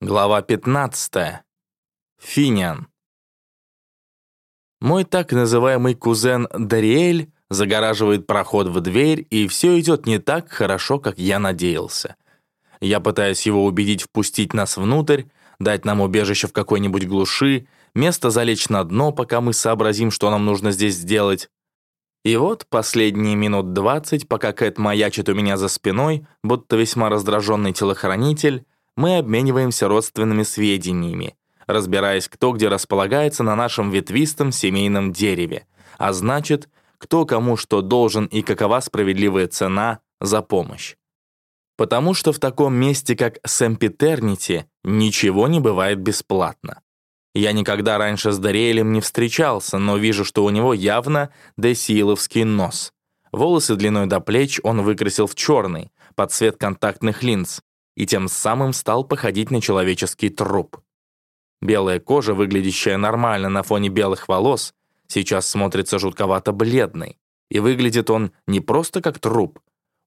Глава 15. Финиан. Мой так называемый кузен Дариэль загораживает проход в дверь, и все идет не так хорошо, как я надеялся. Я пытаюсь его убедить впустить нас внутрь, дать нам убежище в какой-нибудь глуши, место залечь на дно, пока мы сообразим, что нам нужно здесь сделать. И вот последние минут двадцать, пока Кэт маячит у меня за спиной, будто весьма раздраженный телохранитель, мы обмениваемся родственными сведениями, разбираясь, кто где располагается на нашем ветвистом семейном дереве, а значит, кто кому что должен и какова справедливая цена за помощь. Потому что в таком месте, как Сэмпетернити, ничего не бывает бесплатно. Я никогда раньше с Дариэлем не встречался, но вижу, что у него явно десиловский нос. Волосы длиной до плеч он выкрасил в черный, под цвет контактных линз, и тем самым стал походить на человеческий труп. Белая кожа, выглядящая нормально на фоне белых волос, сейчас смотрится жутковато бледной, и выглядит он не просто как труп,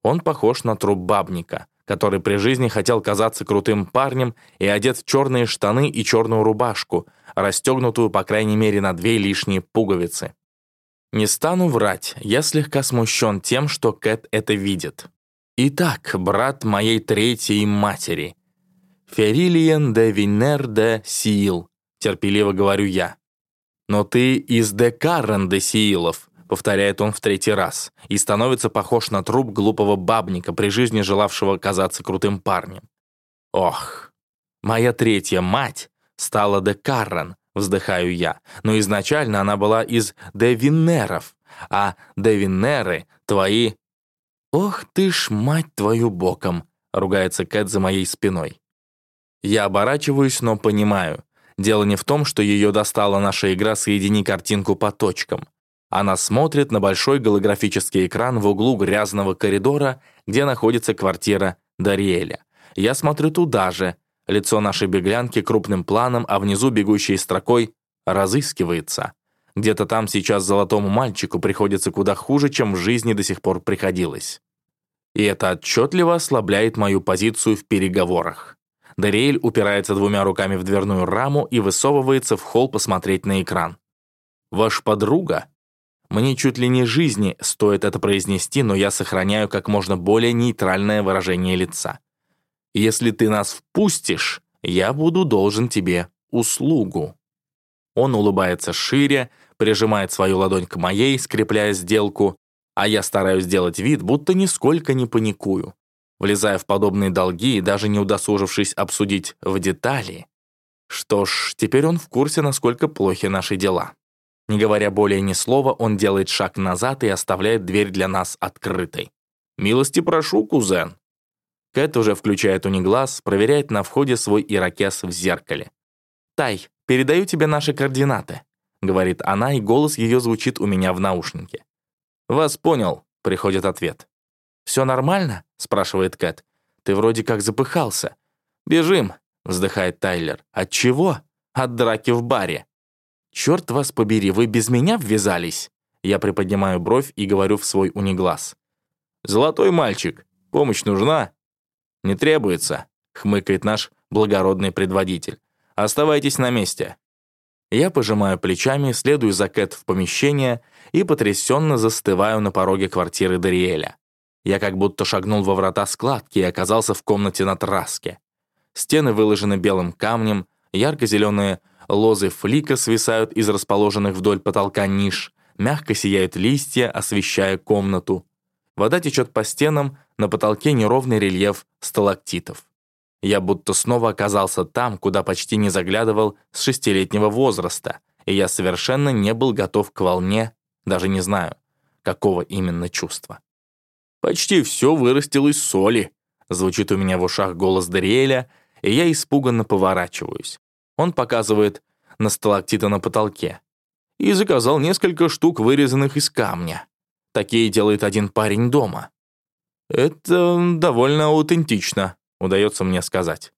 он похож на труп бабника, который при жизни хотел казаться крутым парнем и одет в черные штаны и черную рубашку, расстегнутую, по крайней мере, на две лишние пуговицы. Не стану врать, я слегка смущен тем, что Кэт это видит. Итак, брат моей третьей матери. Ферилиен де Винер де Сиил, терпеливо говорю я. Но ты из де Каррен де Сиилов, повторяет он в третий раз, и становится похож на труп глупого бабника, при жизни желавшего казаться крутым парнем. Ох, моя третья мать стала де Каррен, вздыхаю я, но изначально она была из де Винеров, а де Винеры — твои «Ох ты ж, мать твою боком!» — ругается Кэт за моей спиной. Я оборачиваюсь, но понимаю. Дело не в том, что ее достала наша игра «Соедини картинку по точкам». Она смотрит на большой голографический экран в углу грязного коридора, где находится квартира Дариэля. Я смотрю туда же. Лицо нашей беглянки крупным планом, а внизу бегущей строкой «разыскивается». Где-то там сейчас золотому мальчику приходится куда хуже, чем в жизни до сих пор приходилось. И это отчетливо ослабляет мою позицию в переговорах. Дариэль упирается двумя руками в дверную раму и высовывается в холл посмотреть на экран. «Ваш подруга?» Мне чуть ли не жизни стоит это произнести, но я сохраняю как можно более нейтральное выражение лица. «Если ты нас впустишь, я буду должен тебе услугу». Он улыбается шире, прижимает свою ладонь к моей, скрепляя сделку, а я стараюсь сделать вид, будто нисколько не паникую, влезая в подобные долги и даже не удосужившись обсудить в детали. Что ж, теперь он в курсе, насколько плохи наши дела. Не говоря более ни слова, он делает шаг назад и оставляет дверь для нас открытой. «Милости прошу, кузен». Кэт уже включает униглаз, проверяет на входе свой ирокез в зеркале. «Тай, передаю тебе наши координаты», — говорит она, и голос ее звучит у меня в наушнике. «Вас понял», — приходит ответ. «Все нормально?» — спрашивает Кэт. «Ты вроде как запыхался». «Бежим», — вздыхает Тайлер. «От чего?» «От драки в баре». «Черт вас побери, вы без меня ввязались?» Я приподнимаю бровь и говорю в свой униглаз. «Золотой мальчик, помощь нужна?» «Не требуется», — хмыкает наш благородный предводитель. «Оставайтесь на месте». Я пожимаю плечами, следую за Кэт в помещение и потрясенно застываю на пороге квартиры Дариэля. Я как будто шагнул во врата складки и оказался в комнате на траске. Стены выложены белым камнем, ярко-зеленые лозы флика свисают из расположенных вдоль потолка ниш, мягко сияют листья, освещая комнату. Вода течет по стенам, на потолке неровный рельеф сталактитов. Я будто снова оказался там, куда почти не заглядывал с шестилетнего возраста, и я совершенно не был готов к волне, даже не знаю, какого именно чувства. «Почти все вырастил из соли», — звучит у меня в ушах голос Дариэля, и я испуганно поворачиваюсь. Он показывает на сталактиты на потолке. И заказал несколько штук, вырезанных из камня. Такие делает один парень дома. Это довольно аутентично удается мне сказать.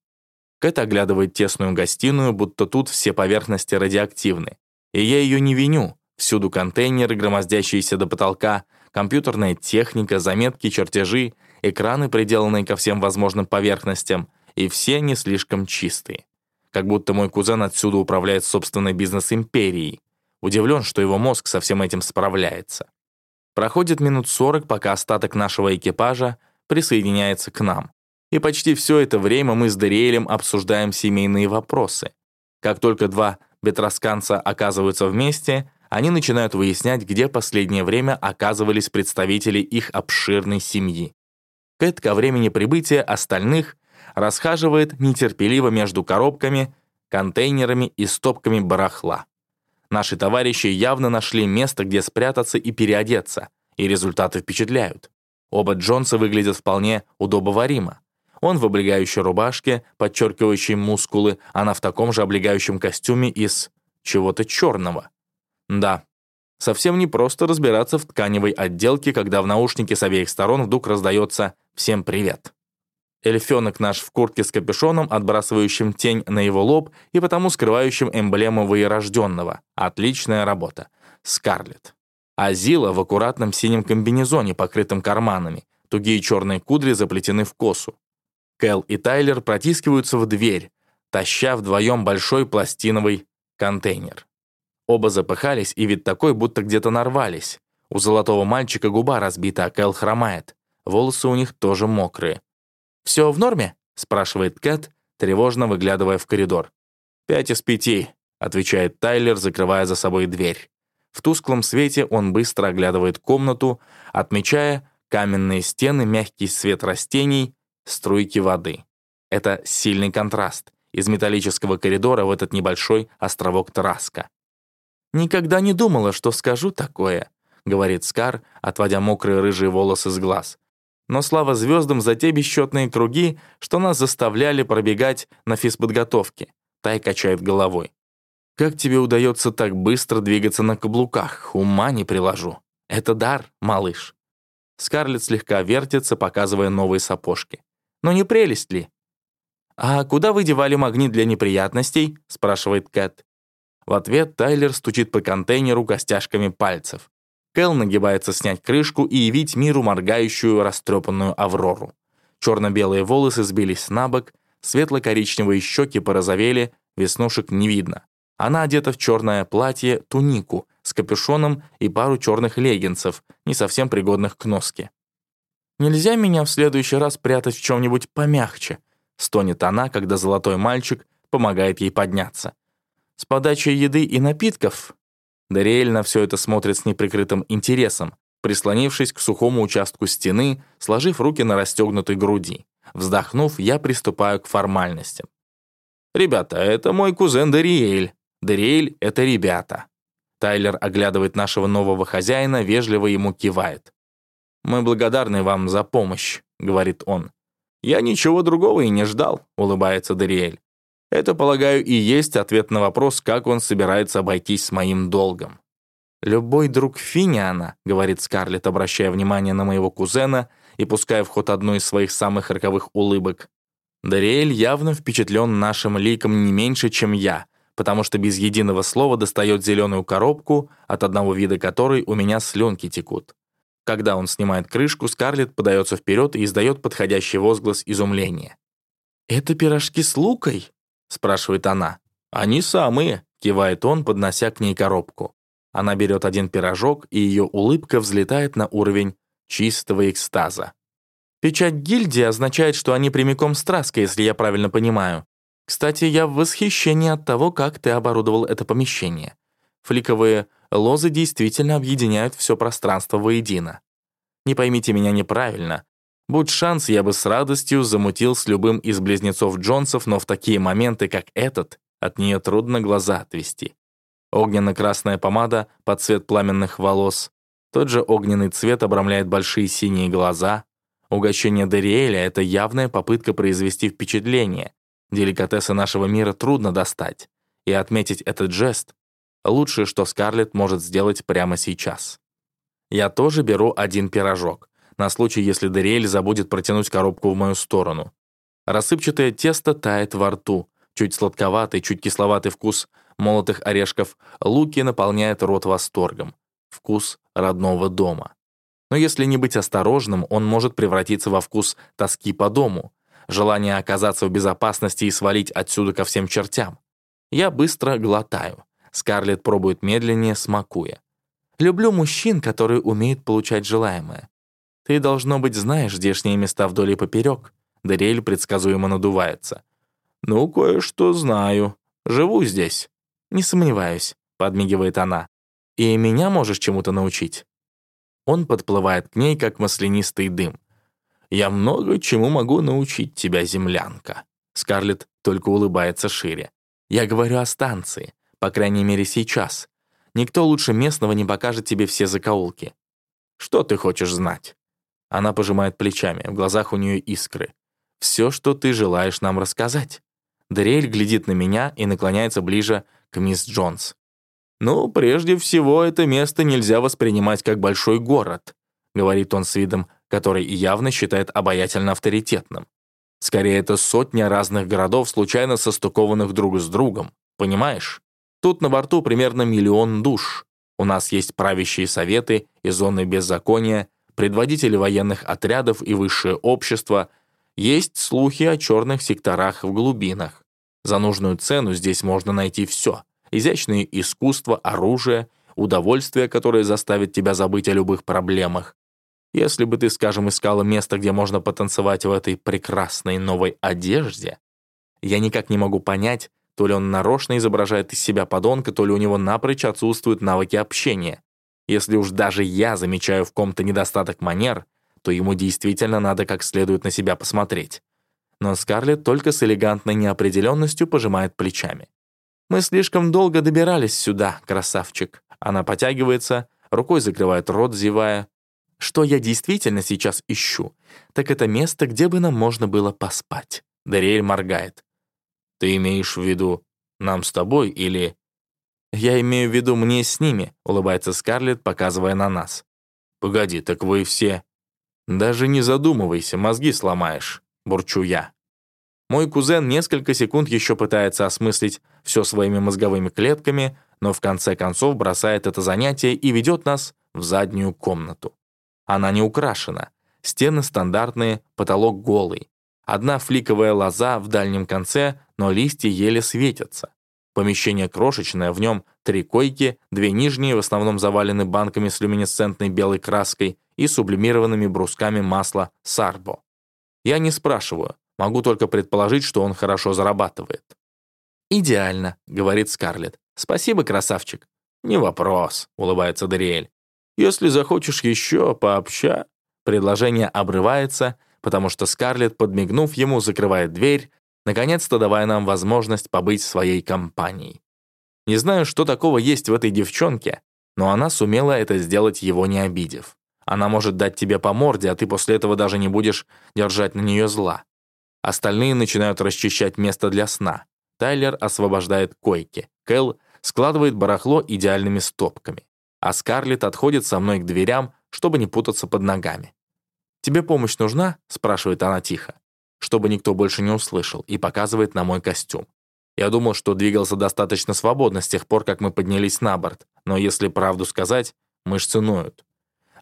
Кэт оглядывает тесную гостиную, будто тут все поверхности радиоактивны. И я ее не виню. Всюду контейнеры, громоздящиеся до потолка, компьютерная техника, заметки, чертежи, экраны, приделанные ко всем возможным поверхностям, и все не слишком чистые. Как будто мой кузен отсюда управляет собственной бизнес-империей. Удивлен, что его мозг со всем этим справляется. Проходит минут 40, пока остаток нашего экипажа присоединяется к нам. И почти все это время мы с Дариэлем обсуждаем семейные вопросы. Как только два бетросканца оказываются вместе, они начинают выяснять, где последнее время оказывались представители их обширной семьи. Кэт ко времени прибытия остальных расхаживает нетерпеливо между коробками, контейнерами и стопками барахла. Наши товарищи явно нашли место, где спрятаться и переодеться, и результаты впечатляют. Оба Джонса выглядят вполне удобоваримо. Он в облегающей рубашке, подчеркивающей мускулы, она в таком же облегающем костюме из чего-то черного. Да, совсем не просто разбираться в тканевой отделке, когда в наушнике с обеих сторон вдруг раздается «Всем привет». Эльфенок наш в куртке с капюшоном, отбрасывающим тень на его лоб и потому скрывающим эмблему воерожденного. Отличная работа. Скарлетт. Азила в аккуратном синем комбинезоне, покрытом карманами. Тугие черные кудри заплетены в косу. Кэл и Тайлер протискиваются в дверь, таща вдвоем большой пластиновый контейнер. Оба запыхались, и вид такой, будто где-то нарвались. У золотого мальчика губа разбита, а Кэл хромает. Волосы у них тоже мокрые. «Все в норме?» — спрашивает Кэт, тревожно выглядывая в коридор. «Пять из пяти», — отвечает Тайлер, закрывая за собой дверь. В тусклом свете он быстро оглядывает комнату, отмечая каменные стены, мягкий свет растений, струйки воды. Это сильный контраст из металлического коридора в этот небольшой островок Тараска. «Никогда не думала, что скажу такое», — говорит Скар, отводя мокрые рыжие волосы с глаз. «Но слава звездам за те бесчетные круги, что нас заставляли пробегать на физподготовке». Тай качает головой. «Как тебе удается так быстро двигаться на каблуках? Ума не приложу. Это дар, малыш». Скарлетт слегка вертится, показывая новые сапожки. Но не прелесть ли? «А куда вы девали магнит для неприятностей?» — спрашивает Кэт. В ответ Тайлер стучит по контейнеру костяшками пальцев. Кэл нагибается снять крышку и явить миру моргающую растрепанную аврору. Черно-белые волосы сбились на бок, светло-коричневые щеки порозовели, веснушек не видно. Она одета в черное платье, тунику, с капюшоном и пару черных леггинсов, не совсем пригодных к носке. Нельзя меня в следующий раз прятать в чем-нибудь помягче», — стонет она, когда золотой мальчик помогает ей подняться. «С подачей еды и напитков?» Дариэль на все это смотрит с неприкрытым интересом, прислонившись к сухому участку стены, сложив руки на расстегнутой груди. Вздохнув, я приступаю к формальностям. «Ребята, это мой кузен Дариэль. Дариэль — это ребята». Тайлер оглядывает нашего нового хозяина, вежливо ему кивает. «Мы благодарны вам за помощь», — говорит он. «Я ничего другого и не ждал», — улыбается Дариэль. «Это, полагаю, и есть ответ на вопрос, как он собирается обойтись с моим долгом». «Любой друг Финиана», — говорит Скарлетт, обращая внимание на моего кузена и пуская в ход одну из своих самых роковых улыбок. Дариэль явно впечатлен нашим ликом не меньше, чем я, потому что без единого слова достает зеленую коробку, от одного вида которой у меня слюнки текут. Когда он снимает крышку, Скарлетт подается вперед и издает подходящий возглас изумления. «Это пирожки с лукой?» — спрашивает она. «Они самые», — кивает он, поднося к ней коробку. Она берет один пирожок, и ее улыбка взлетает на уровень чистого экстаза. Печать гильдии означает, что они прямиком с Траской, если я правильно понимаю. Кстати, я в восхищении от того, как ты оборудовал это помещение. Фликовые лозы действительно объединяют все пространство воедино. Не поймите меня неправильно. Будь шанс, я бы с радостью замутил с любым из близнецов Джонсов, но в такие моменты, как этот, от нее трудно глаза отвести. Огненно-красная помада под цвет пламенных волос. Тот же огненный цвет обрамляет большие синие глаза. Угощение Дериэля — это явная попытка произвести впечатление. Деликатесы нашего мира трудно достать. И отметить этот жест Лучшее, что Скарлетт может сделать прямо сейчас. Я тоже беру один пирожок, на случай, если Дериэль забудет протянуть коробку в мою сторону. Рассыпчатое тесто тает во рту, чуть сладковатый, чуть кисловатый вкус молотых орешков луки наполняет рот восторгом. Вкус родного дома. Но если не быть осторожным, он может превратиться во вкус тоски по дому. желание оказаться в безопасности и свалить отсюда ко всем чертям. Я быстро глотаю. Скарлетт пробует медленнее, смакуя. Люблю мужчин, которые умеют получать желаемое. Ты, должно быть, знаешь здешние места вдоль и поперек. Дариэль предсказуемо надувается. «Ну, кое-что знаю. Живу здесь». «Не сомневаюсь», — подмигивает она. «И меня можешь чему-то научить?» Он подплывает к ней, как маслянистый дым. «Я много чему могу научить тебя, землянка». Скарлетт только улыбается шире. «Я говорю о станции, по крайней мере сейчас. Никто лучше местного не покажет тебе все закоулки». «Что ты хочешь знать?» Она пожимает плечами, в глазах у нее искры. «Все, что ты желаешь нам рассказать». Дариэль глядит на меня и наклоняется ближе к мисс Джонс. «Ну, прежде всего, это место нельзя воспринимать как большой город», говорит он с видом, который явно считает обаятельно авторитетным. Скорее, это сотня разных городов, случайно состыкованных друг с другом. Понимаешь? Тут на борту примерно миллион душ. У нас есть правящие советы и зоны беззакония, предводители военных отрядов и высшее общество. Есть слухи о черных секторах в глубинах. За нужную цену здесь можно найти все. Изящные искусства, оружие, удовольствие, которое заставит тебя забыть о любых проблемах. Если бы ты, скажем, искала место, где можно потанцевать в этой прекрасной новой одежде, я никак не могу понять, то ли он нарочно изображает из себя подонка, то ли у него напрочь отсутствуют навыки общения. Если уж даже я замечаю в ком-то недостаток манер, то ему действительно надо как следует на себя посмотреть но Скарлетт только с элегантной неопределенностью пожимает плечами. «Мы слишком долго добирались сюда, красавчик». Она потягивается, рукой закрывает рот, зевая. «Что я действительно сейчас ищу, так это место, где бы нам можно было поспать». Дариэль моргает. «Ты имеешь в виду нам с тобой или...» «Я имею в виду мне с ними», — улыбается Скарлетт, показывая на нас. «Погоди, так вы все...» «Даже не задумывайся, мозги сломаешь» бурчу я. Мой кузен несколько секунд еще пытается осмыслить все своими мозговыми клетками, но в конце концов бросает это занятие и ведет нас в заднюю комнату. Она не украшена, стены стандартные, потолок голый. Одна фликовая лоза в дальнем конце, но листья еле светятся. Помещение крошечное, в нем три койки, две нижние в основном завалены банками с люминесцентной белой краской и сублимированными брусками масла сарбо. Я не спрашиваю, могу только предположить, что он хорошо зарабатывает. «Идеально», — говорит Скарлетт. «Спасибо, красавчик». «Не вопрос», — улыбается Дариэль. «Если захочешь еще пообща...» Предложение обрывается, потому что Скарлетт, подмигнув ему, закрывает дверь, наконец-то давая нам возможность побыть своей компанией. Не знаю, что такого есть в этой девчонке, но она сумела это сделать, его не обидев. Она может дать тебе по морде, а ты после этого даже не будешь держать на нее зла. Остальные начинают расчищать место для сна. Тайлер освобождает койки. Кэл складывает барахло идеальными стопками. А Скарлетт отходит со мной к дверям, чтобы не путаться под ногами. «Тебе помощь нужна?» — спрашивает она тихо, чтобы никто больше не услышал, и показывает на мой костюм. Я думал, что двигался достаточно свободно с тех пор, как мы поднялись на борт, но если правду сказать, мышцы ноют.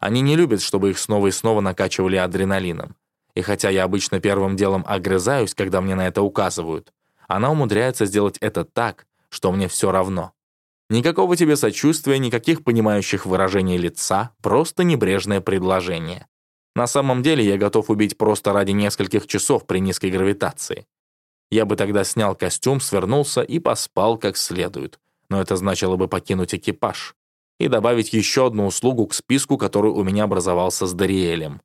Они не любят, чтобы их снова и снова накачивали адреналином. И хотя я обычно первым делом огрызаюсь, когда мне на это указывают, она умудряется сделать это так, что мне все равно. Никакого тебе сочувствия, никаких понимающих выражений лица, просто небрежное предложение. На самом деле я готов убить просто ради нескольких часов при низкой гравитации. Я бы тогда снял костюм, свернулся и поспал как следует, но это значило бы покинуть экипаж и добавить еще одну услугу к списку, который у меня образовался с Дариэлем.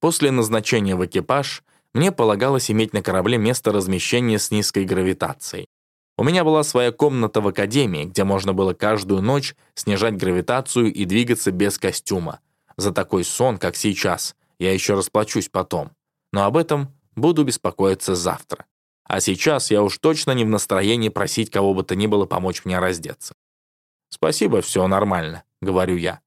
После назначения в экипаж мне полагалось иметь на корабле место размещения с низкой гравитацией. У меня была своя комната в академии, где можно было каждую ночь снижать гравитацию и двигаться без костюма. За такой сон, как сейчас, я еще расплачусь потом. Но об этом буду беспокоиться завтра. А сейчас я уж точно не в настроении просить кого бы то ни было помочь мне раздеться. «Спасибо, все нормально», — говорю я.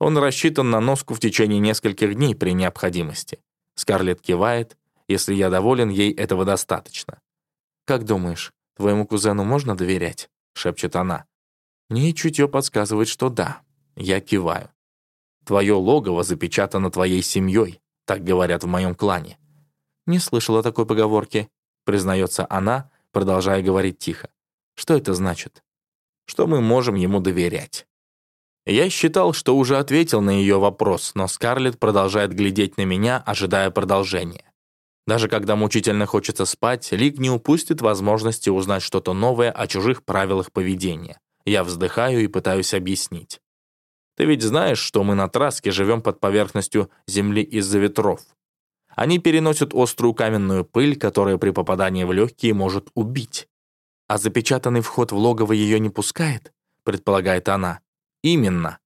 Он рассчитан на носку в течение нескольких дней при необходимости. Скарлетт кивает. Если я доволен, ей этого достаточно. «Как думаешь, твоему кузену можно доверять?» — шепчет она. Мне чутье подсказывает, что да. Я киваю. «Твое логово запечатано твоей семьей», так говорят в моем клане. «Не слышала такой поговорки», — признается она, продолжая говорить тихо. «Что это значит?» «Что мы можем ему доверять». Я считал, что уже ответил на ее вопрос, но Скарлетт продолжает глядеть на меня, ожидая продолжения. Даже когда мучительно хочется спать, Лик не упустит возможности узнать что-то новое о чужих правилах поведения. Я вздыхаю и пытаюсь объяснить. Ты ведь знаешь, что мы на Траске живем под поверхностью Земли из-за ветров. Они переносят острую каменную пыль, которая при попадании в легкие может убить. А запечатанный вход в логово ее не пускает, предполагает она. Именно.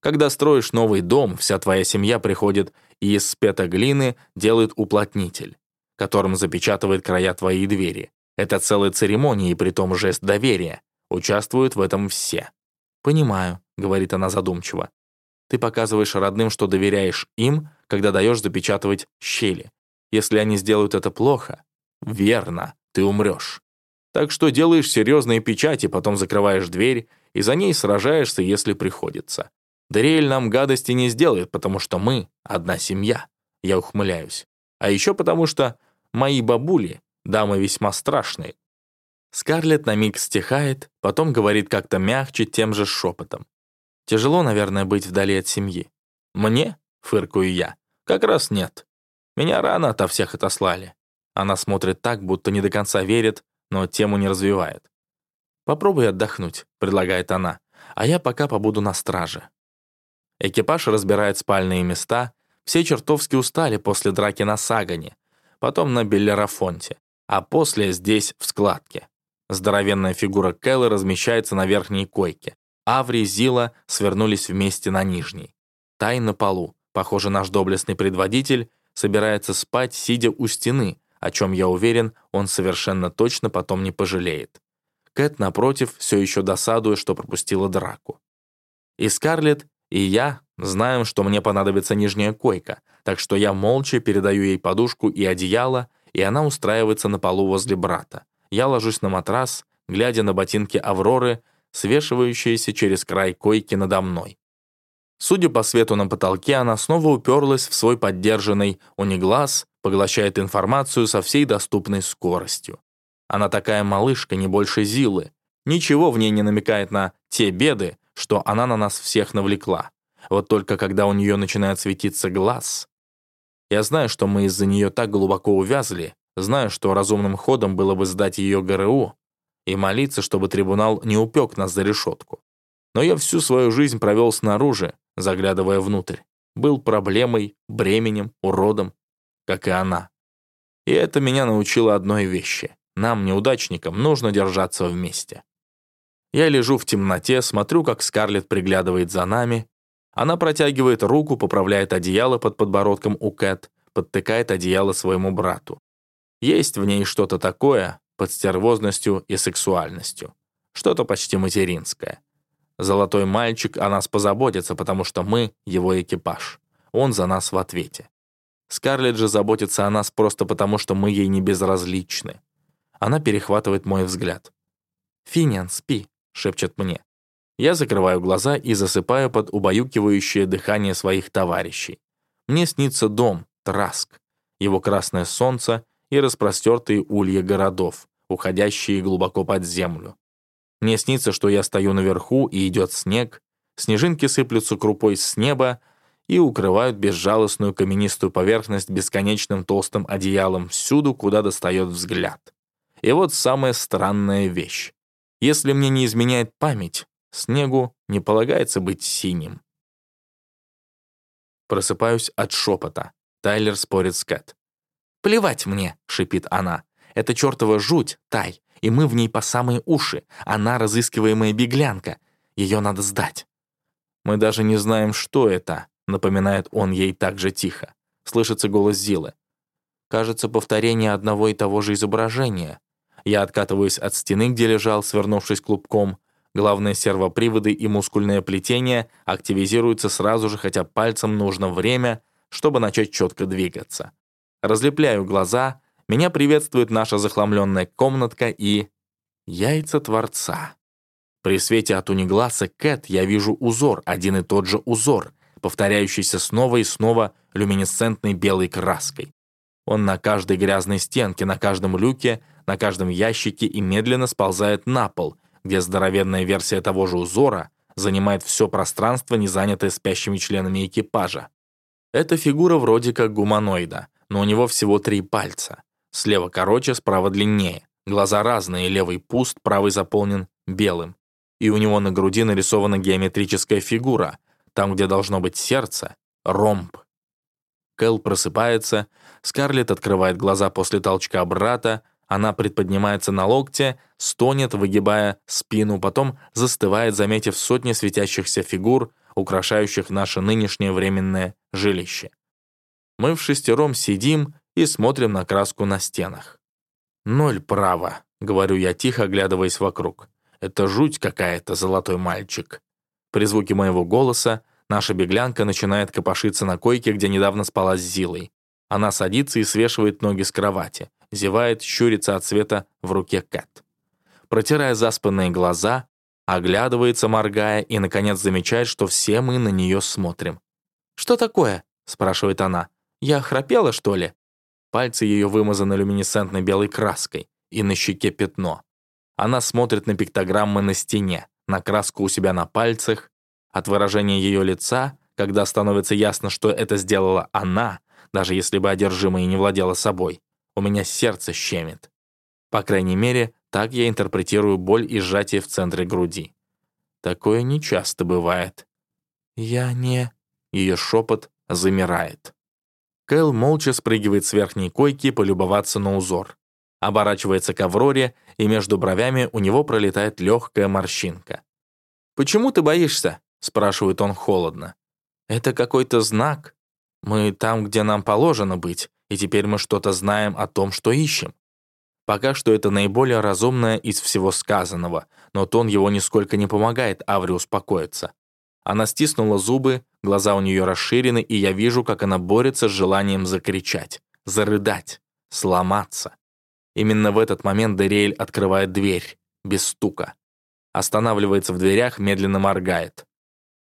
Когда строишь новый дом, вся твоя семья приходит и из спета глины делает уплотнитель, которым запечатывает края твоей двери. Это целая церемония и притом жест доверия. Участвуют в этом все. «Понимаю», — говорит она задумчиво. «Ты показываешь родным, что доверяешь им, когда даешь запечатывать щели. Если они сделают это плохо, верно, ты умрешь. Так что делаешь серьезные печати, потом закрываешь дверь и за ней сражаешься, если приходится. Дариэль нам гадости не сделает, потому что мы — одна семья. Я ухмыляюсь. А еще потому что мои бабули — дамы весьма страшные. Скарлетт на миг стихает, потом говорит как-то мягче, тем же шепотом. Тяжело, наверное, быть вдали от семьи. Мне? — фыркаю я. «Как раз нет. Меня рано ото всех отослали». Она смотрит так, будто не до конца верит, но тему не развивает. «Попробуй отдохнуть», — предлагает она, «а я пока побуду на страже». Экипаж разбирает спальные места, все чертовски устали после драки на Сагане, потом на Беллерафонте, а после здесь, в складке. Здоровенная фигура Кэллы размещается на верхней койке. Аври и Зила свернулись вместе на нижней. Тай на полу. Похоже, наш доблестный предводитель собирается спать, сидя у стены, о чем, я уверен, он совершенно точно потом не пожалеет. Кэт, напротив, все еще досадуя, что пропустила драку. И Скарлетт, и я знаем, что мне понадобится нижняя койка, так что я молча передаю ей подушку и одеяло, и она устраивается на полу возле брата. Я ложусь на матрас, глядя на ботинки Авроры, свешивающиеся через край койки надо мной. Судя по свету на потолке, она снова уперлась в свой поддержанный униглаз, поглощает информацию со всей доступной скоростью. Она такая малышка, не больше Зилы. Ничего в ней не намекает на те беды, что она на нас всех навлекла. Вот только когда у нее начинает светиться глаз... Я знаю, что мы из-за нее так глубоко увязли, знаю, что разумным ходом было бы сдать ее ГРУ и молиться, чтобы трибунал не упек нас за решетку. Но я всю свою жизнь провел снаружи, заглядывая внутрь. Был проблемой, бременем, уродом, как и она. И это меня научило одной вещи. Нам, неудачникам, нужно держаться вместе. Я лежу в темноте, смотрю, как Скарлетт приглядывает за нами. Она протягивает руку, поправляет одеяло под подбородком у Кэт, подтыкает одеяло своему брату. Есть в ней что-то такое под стервозностью и сексуальностью. Что-то почти материнское. Золотой мальчик о нас позаботится, потому что мы — его экипаж. Он за нас в ответе. Скарлетт же заботится о нас просто потому, что мы ей не безразличны. Она перехватывает мой взгляд. «Финиан, спи», — шепчет мне. Я закрываю глаза и засыпаю под убаюкивающее дыхание своих товарищей. Мне снится дом, Траск, его красное солнце и распростертые улья городов, уходящие глубоко под землю. Мне снится, что я стою наверху, и идет снег, снежинки сыплются крупой с неба и укрывают безжалостную каменистую поверхность бесконечным толстым одеялом всюду, куда достает взгляд. И вот самая странная вещь. Если мне не изменяет память, снегу не полагается быть синим. Просыпаюсь от шепота. Тайлер спорит с Кэт. «Плевать мне», — шипит она. «Это чертова жуть, Тай и мы в ней по самые уши. Она разыскиваемая беглянка. Ее надо сдать». «Мы даже не знаем, что это», — напоминает он ей так же тихо. Слышится голос Зилы. Кажется, повторение одного и того же изображения. Я откатываюсь от стены, где лежал, свернувшись клубком. Главные сервоприводы и мускульное плетение активизируются сразу же, хотя пальцем нужно время, чтобы начать четко двигаться. Разлепляю глаза — меня приветствует наша захламленная комнатка и... Яйца Творца. При свете от унигласа Кэт я вижу узор, один и тот же узор, повторяющийся снова и снова люминесцентной белой краской. Он на каждой грязной стенке, на каждом люке, на каждом ящике и медленно сползает на пол, где здоровенная версия того же узора занимает все пространство, не занятое спящими членами экипажа. Эта фигура вроде как гуманоида, но у него всего три пальца. Слева короче, справа длиннее. Глаза разные, левый пуст, правый заполнен белым. И у него на груди нарисована геометрическая фигура. Там, где должно быть сердце, ромб. Кэл просыпается, Скарлетт открывает глаза после толчка брата, она предподнимается на локте, стонет, выгибая спину, потом застывает, заметив сотни светящихся фигур, украшающих наше нынешнее временное жилище. Мы в шестером сидим и смотрим на краску на стенах. «Ноль права», — говорю я тихо, оглядываясь вокруг. «Это жуть какая-то, золотой мальчик». При звуке моего голоса наша беглянка начинает копошиться на койке, где недавно спала с Зилой. Она садится и свешивает ноги с кровати, зевает, щурится от света в руке Кэт. Протирая заспанные глаза, оглядывается, моргая, и, наконец, замечает, что все мы на нее смотрим. «Что такое?» — спрашивает она. «Я храпела, что ли?» Пальцы ее вымазаны люминесцентной белой краской, и на щеке пятно. Она смотрит на пиктограммы на стене, на краску у себя на пальцах. От выражения ее лица, когда становится ясно, что это сделала она, даже если бы одержимая не владела собой, у меня сердце щемит. По крайней мере, так я интерпретирую боль и сжатие в центре груди. Такое нечасто бывает. «Я не...» Ее шепот замирает. Кэл молча спрыгивает с верхней койки полюбоваться на узор. Оборачивается к Авроре, и между бровями у него пролетает легкая морщинка. «Почему ты боишься?» — спрашивает он холодно. «Это какой-то знак. Мы там, где нам положено быть, и теперь мы что-то знаем о том, что ищем. Пока что это наиболее разумное из всего сказанного, но тон его нисколько не помогает Авре успокоиться. Она стиснула зубы, глаза у нее расширены, и я вижу, как она борется с желанием закричать, зарыдать, сломаться. Именно в этот момент Дериэль открывает дверь, без стука. Останавливается в дверях, медленно моргает.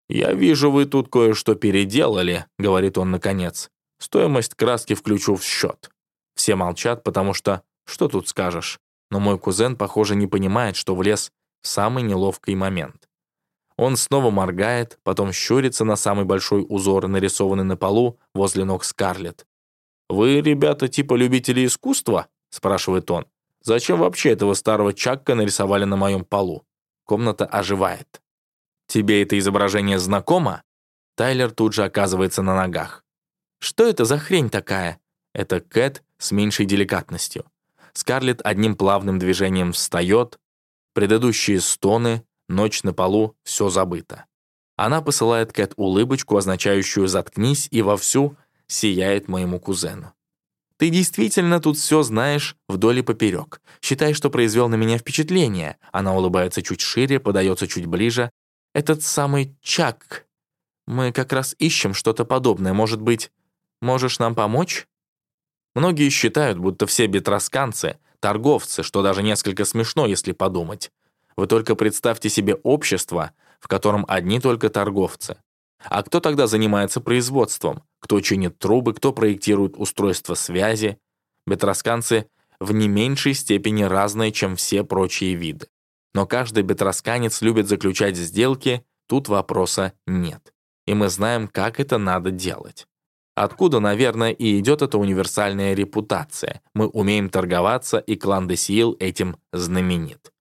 «Я вижу, вы тут кое-что переделали», — говорит он наконец. «Стоимость краски включу в счет». Все молчат, потому что что тут скажешь. Но мой кузен, похоже, не понимает, что влез в самый неловкий момент. Он снова моргает, потом щурится на самый большой узор, нарисованный на полу возле ног Скарлетт. «Вы, ребята, типа любители искусства?» — спрашивает он. «Зачем вообще этого старого Чакка нарисовали на моем полу?» Комната оживает. «Тебе это изображение знакомо?» Тайлер тут же оказывается на ногах. «Что это за хрень такая?» Это Кэт с меньшей деликатностью. Скарлетт одним плавным движением встает. Предыдущие стоны, ночь на полу, все забыто. Она посылает Кэт улыбочку, означающую «заткнись», и вовсю сияет моему кузену. «Ты действительно тут все знаешь вдоль и поперек. Считай, что произвел на меня впечатление». Она улыбается чуть шире, подается чуть ближе, этот самый Чак. Мы как раз ищем что-то подобное. Может быть, можешь нам помочь?» Многие считают, будто все бетросканцы — торговцы, что даже несколько смешно, если подумать. Вы только представьте себе общество, в котором одни только торговцы. А кто тогда занимается производством? Кто чинит трубы, кто проектирует устройство связи? Бетросканцы в не меньшей степени разные, чем все прочие виды. Но каждый бетросканец любит заключать сделки, тут вопроса нет. И мы знаем, как это надо делать. Откуда, наверное, и идет эта универсальная репутация. Мы умеем торговаться, и клан Десиил этим знаменит.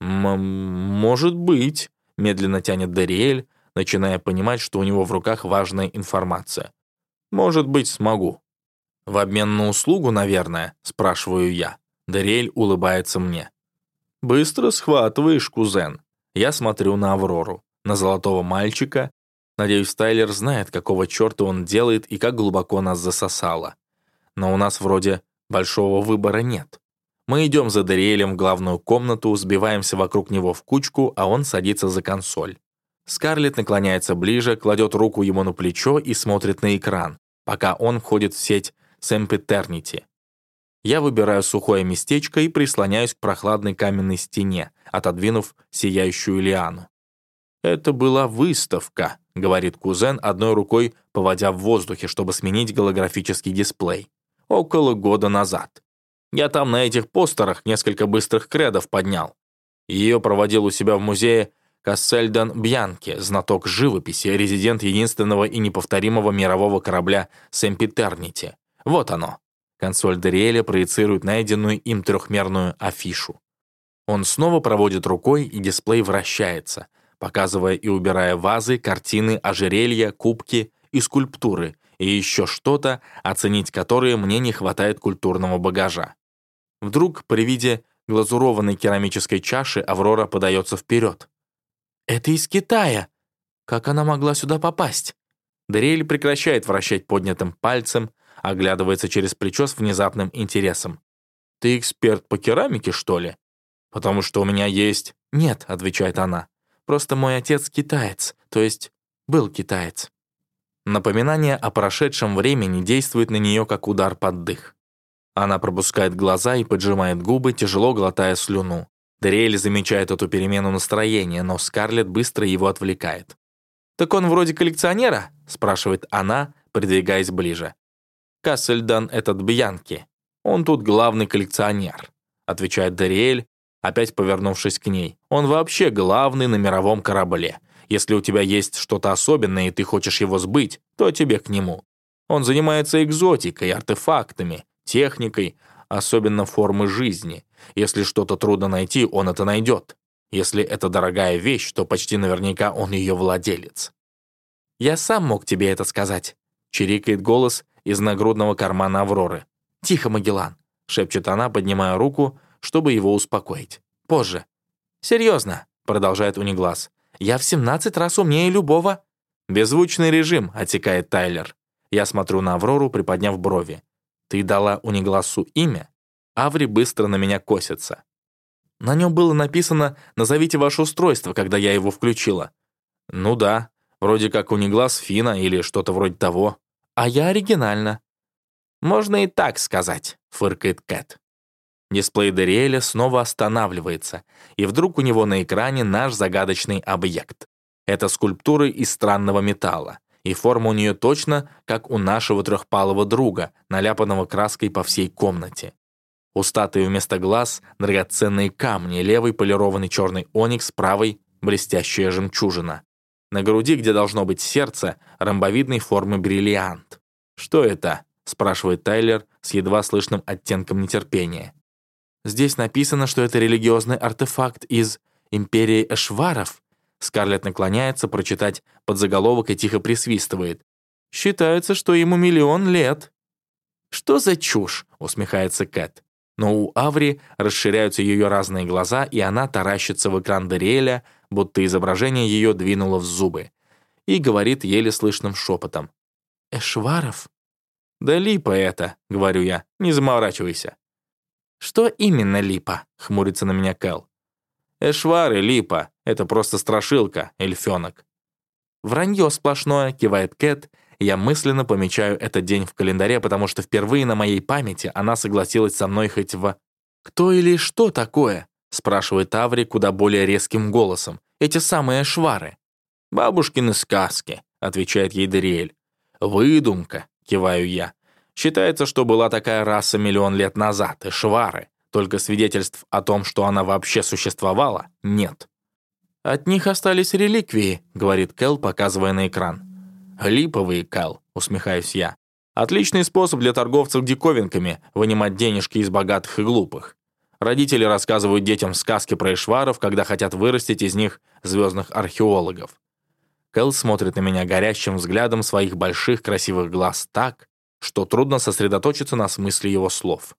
«Может быть», — медленно тянет Дариэль, начиная понимать, что у него в руках важная информация. «Может быть, смогу». «В обмен на услугу, наверное?» — спрашиваю я. Дариэль улыбается мне. «Быстро схватываешь, кузен». Я смотрю на Аврору, на золотого мальчика. Надеюсь, Тайлер знает, какого черта он делает и как глубоко нас засосало. Но у нас вроде большого выбора нет. Мы идем за Дариэлем в главную комнату, сбиваемся вокруг него в кучку, а он садится за консоль. Скарлетт наклоняется ближе, кладет руку ему на плечо и смотрит на экран, пока он входит в сеть Сэмпетернити. Я выбираю сухое местечко и прислоняюсь к прохладной каменной стене, отодвинув сияющую лиану. «Это была выставка», — говорит кузен, одной рукой поводя в воздухе, чтобы сменить голографический дисплей. около года назад. Я там на этих постерах несколько быстрых кредов поднял. Ее проводил у себя в музее Кассельдан Бьянки, знаток живописи, резидент единственного и неповторимого мирового корабля Сэмпитернити. Вот оно. Консоль Дериэля проецирует найденную им трехмерную афишу. Он снова проводит рукой, и дисплей вращается, показывая и убирая вазы, картины, ожерелья, кубки и скульптуры, и еще что-то, оценить которые мне не хватает культурного багажа. Вдруг при виде глазурованной керамической чаши Аврора подается вперед. «Это из Китая! Как она могла сюда попасть?» Дариэль прекращает вращать поднятым пальцем, оглядывается через плечо с внезапным интересом. «Ты эксперт по керамике, что ли?» «Потому что у меня есть...» «Нет», — отвечает она. «Просто мой отец китаец, то есть был китаец». Напоминание о прошедшем времени действует на нее как удар под дых. Она пропускает глаза и поджимает губы, тяжело глотая слюну. Дериэль замечает эту перемену настроения, но Скарлетт быстро его отвлекает. «Так он вроде коллекционера?» — спрашивает она, придвигаясь ближе. «Кассельдан этот Бьянки. Он тут главный коллекционер», — отвечает Дериэль, опять повернувшись к ней. «Он вообще главный на мировом корабле. Если у тебя есть что-то особенное, и ты хочешь его сбыть, то тебе к нему. Он занимается экзотикой, артефактами, техникой, особенно формы жизни. Если что-то трудно найти, он это найдет. Если это дорогая вещь, то почти наверняка он ее владелец. «Я сам мог тебе это сказать», — чирикает голос из нагрудного кармана Авроры. «Тихо, Магеллан», — шепчет она, поднимая руку, чтобы его успокоить. «Позже». «Серьезно», — продолжает Униглаз. «Я в 17 раз умнее любого». «Беззвучный режим», — отсекает Тайлер. Я смотрю на Аврору, приподняв брови. «Ты дала Унигласу имя?» Аври быстро на меня косится. На нем было написано «Назовите ваше устройство», когда я его включила. Ну да, вроде как Униглас Фина или что-то вроде того. А я оригинально. Можно и так сказать, фыркает Кэт. Дисплей Дериэля снова останавливается, и вдруг у него на экране наш загадочный объект. Это скульптуры из странного металла и форма у нее точно, как у нашего трехпалого друга, наляпанного краской по всей комнате. У статуи вместо глаз драгоценные камни, левый полированный черный оникс, правый — блестящая жемчужина. На груди, где должно быть сердце, ромбовидной формы бриллиант. «Что это?» — спрашивает Тайлер с едва слышным оттенком нетерпения. «Здесь написано, что это религиозный артефакт из Империи Эшваров», Скарлетт наклоняется прочитать подзаголовок и тихо присвистывает. «Считается, что ему миллион лет». «Что за чушь?» — усмехается Кэт. Но у Аври расширяются ее разные глаза, и она таращится в экран Дериэля, будто изображение ее двинуло в зубы, и говорит еле слышным шепотом. «Эшваров?» «Да липа это», — говорю я, — «не заморачивайся». «Что именно липа?» — хмурится на меня Кэл. «Эшвары, липа. Это просто страшилка, эльфёнок». «Вранье сплошное», — кивает Кэт. Я мысленно помечаю этот день в календаре, потому что впервые на моей памяти она согласилась со мной хоть в... «Кто или что такое?» — спрашивает Аври куда более резким голосом. «Эти самые швары». «Бабушкины сказки», — отвечает ей Дериэль. «Выдумка», — киваю я. «Считается, что была такая раса миллион лет назад, и швары. Только свидетельств о том, что она вообще существовала, нет. «От них остались реликвии», — говорит Кэл, показывая на экран. «Липовые, Кэл», — усмехаюсь я. «Отличный способ для торговцев диковинками вынимать денежки из богатых и глупых. Родители рассказывают детям сказки про эшваров, когда хотят вырастить из них звездных археологов. Кэл смотрит на меня горящим взглядом своих больших красивых глаз так, что трудно сосредоточиться на смысле его слов.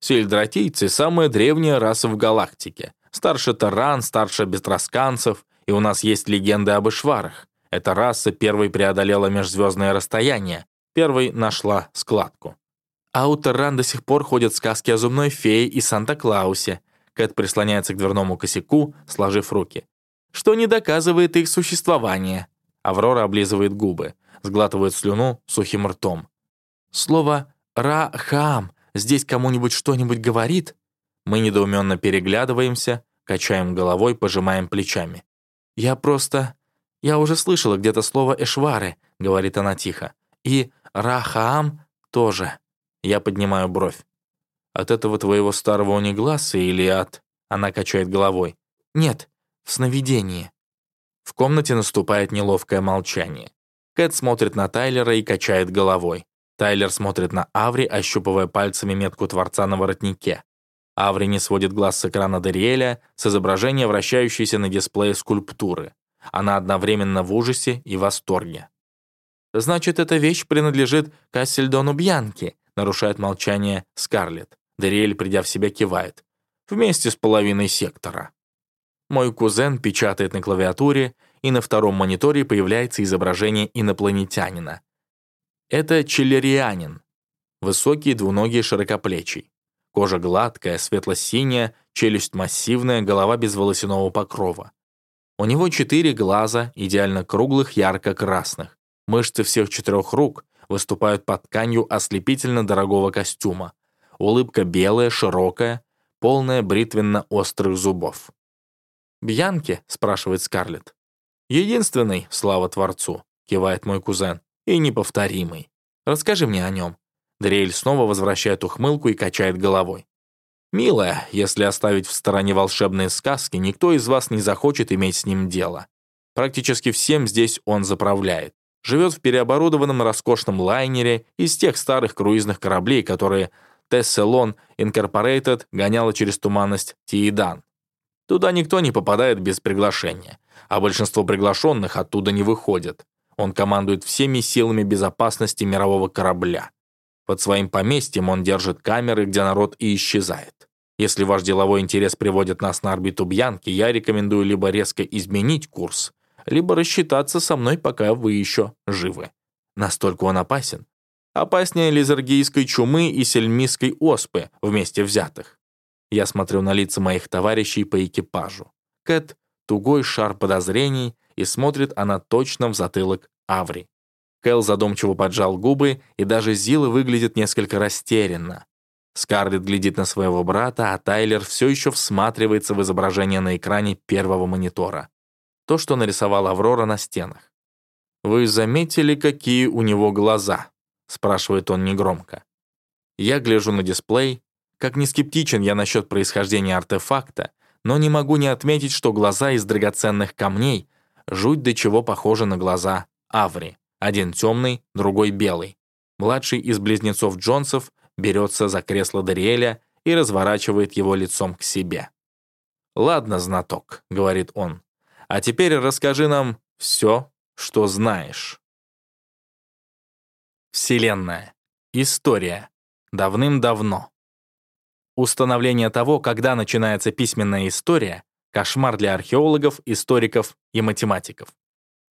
Сельдратийцы — самая древняя раса в галактике. Старше таран, старше бетросканцев, и у нас есть легенды об Ишварах. Эта раса первой преодолела межзвездное расстояние, первой нашла складку. А у Таран до сих пор ходят сказки о зубной фее и Санта-Клаусе. Кэт прислоняется к дверному косяку, сложив руки. Что не доказывает их существование. Аврора облизывает губы, сглатывает слюну сухим ртом. Слово «ра-хам» здесь кому-нибудь что-нибудь говорит?» Мы недоуменно переглядываемся, качаем головой, пожимаем плечами. «Я просто... Я уже слышала где-то слово «эшвары», — говорит она тихо. «И «рахаам» тоже». Я поднимаю бровь. От этого твоего старого унигласа или от... Она качает головой. Нет, в сновидении. В комнате наступает неловкое молчание. Кэт смотрит на Тайлера и качает головой. Тайлер смотрит на Аври, ощупывая пальцами метку Творца на воротнике. Аври не сводит глаз с экрана Дариэля с изображения вращающейся на дисплее скульптуры. Она одновременно в ужасе и восторге. «Значит, эта вещь принадлежит Кассельдону Бьянки», нарушает молчание Скарлетт. Дариэль, придя в себя, кивает. «Вместе с половиной сектора». Мой кузен печатает на клавиатуре, и на втором мониторе появляется изображение инопланетянина. Это челлерианин. Высокий, двуногий, широкоплечий. Кожа гладкая, светло-синяя, челюсть массивная, голова без волосяного покрова. У него четыре глаза, идеально круглых, ярко-красных. Мышцы всех четырех рук выступают под тканью ослепительно дорогого костюма. Улыбка белая, широкая, полная бритвенно-острых зубов. «Бьянки?» — спрашивает Скарлетт. «Единственный, слава Творцу», — кивает мой кузен, — «и неповторимый. Расскажи мне о нем». Дриэль снова возвращает ухмылку и качает головой. «Милая, если оставить в стороне волшебные сказки, никто из вас не захочет иметь с ним дело. Практически всем здесь он заправляет. Живет в переоборудованном роскошном лайнере из тех старых круизных кораблей, которые Tessalon Incorporated гоняла через туманность Тиедан. Туда никто не попадает без приглашения, а большинство приглашенных оттуда не выходят. Он командует всеми силами безопасности мирового корабля. Под своим поместьем он держит камеры, где народ и исчезает. Если ваш деловой интерес приводит нас на орбиту Бьянки, я рекомендую либо резко изменить курс, либо рассчитаться со мной, пока вы еще живы. Настолько он опасен. Опаснее лизергийской чумы и сельмийской оспы вместе взятых. Я смотрю на лица моих товарищей по экипажу. Кэт — тугой шар подозрений, и смотрит она точно в затылок Аври. Кэл задумчиво поджал губы, и даже Зила выглядит несколько растерянно. Скарлетт глядит на своего брата, а Тайлер все еще всматривается в изображение на экране первого монитора. То, что нарисовала Аврора на стенах. «Вы заметили, какие у него глаза?» — спрашивает он негромко. Я гляжу на дисплей. Как не скептичен я насчет происхождения артефакта, но не могу не отметить, что глаза из драгоценных камней жуть до чего похожи на глаза Аври. Один темный, другой белый. Младший из близнецов Джонсов берется за кресло Дариэля и разворачивает его лицом к себе. «Ладно, знаток», — говорит он, — «а теперь расскажи нам все, что знаешь». Вселенная. История. Давным-давно. Установление того, когда начинается письменная история, кошмар для археологов, историков и математиков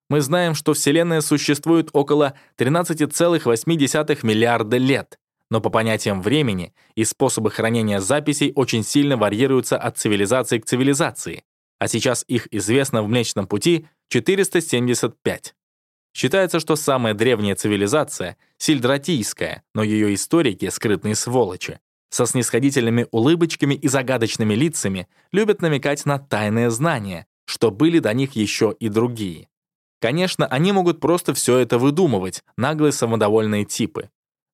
мы знаем, что Вселенная существует около 13,8 миллиарда лет, но по понятиям времени и способы хранения записей очень сильно варьируются от цивилизации к цивилизации, а сейчас их известно в Млечном Пути 475. Считается, что самая древняя цивилизация — сильдратийская, но ее историки — скрытные сволочи. Со снисходительными улыбочками и загадочными лицами любят намекать на тайное знание, что были до них еще и другие. Конечно, они могут просто все это выдумывать, наглые самодовольные типы.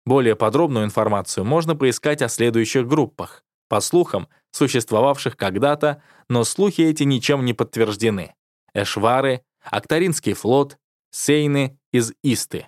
Более подробную информацию можно поискать о следующих группах, по слухам, существовавших когда-то, но слухи эти ничем не подтверждены. Эшвары, Актаринский флот, Сейны из Исты.